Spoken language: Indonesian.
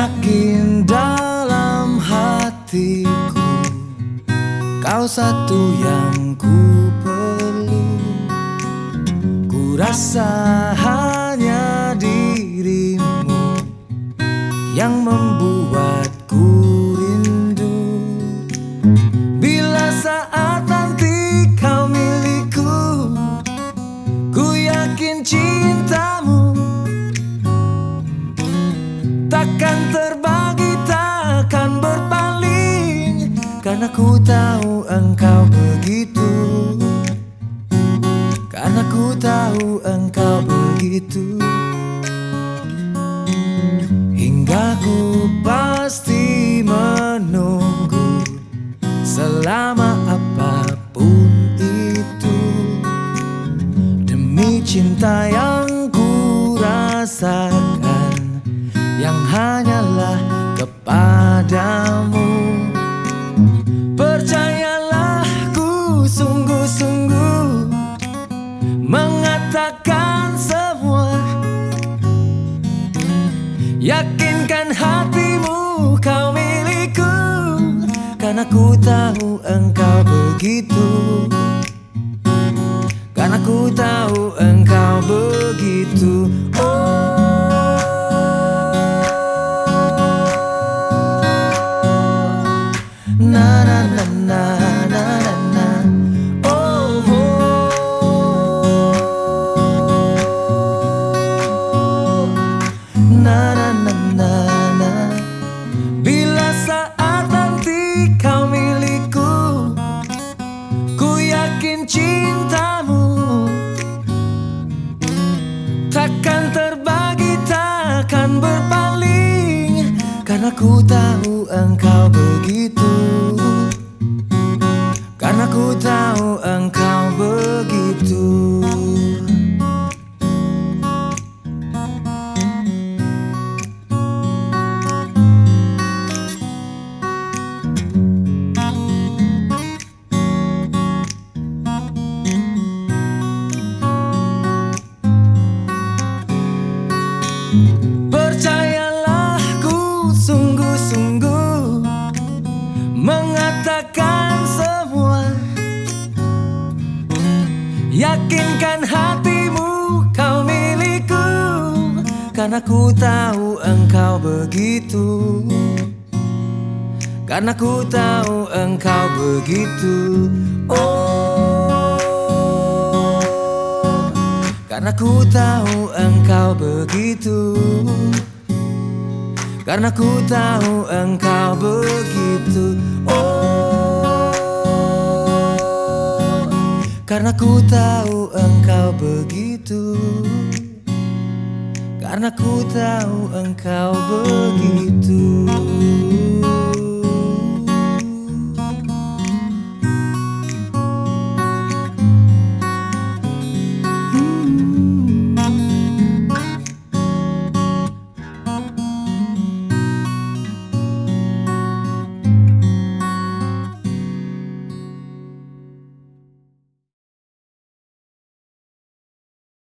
Yakin dalam hatiku Kau satu yang ku perlu. Ku rasa hanya dirimu Yang membuatku Karena ku tahu engkau begitu. Karena ku tahu engkau begitu. Hingga ku pasti menunggu Selama apa pun itu. Demi cinta yang ku rasakan Yang hanyalah Mengatakan semua. Yakinkan hatimu kau milikku Karena ku tahu engkau begitu. Karena ku tahu engkau begitu. Oh. Na na na Karena ku tahu engkau begitu Karena ku tahu engkau begitu. Karena ku tahu engkau begitu. Oh. Karena ku tahu engkau begitu. Karena ku tahu engkau begitu. Oh. Karena ku tahu engkau begitu Karena ku tahu engkau begitu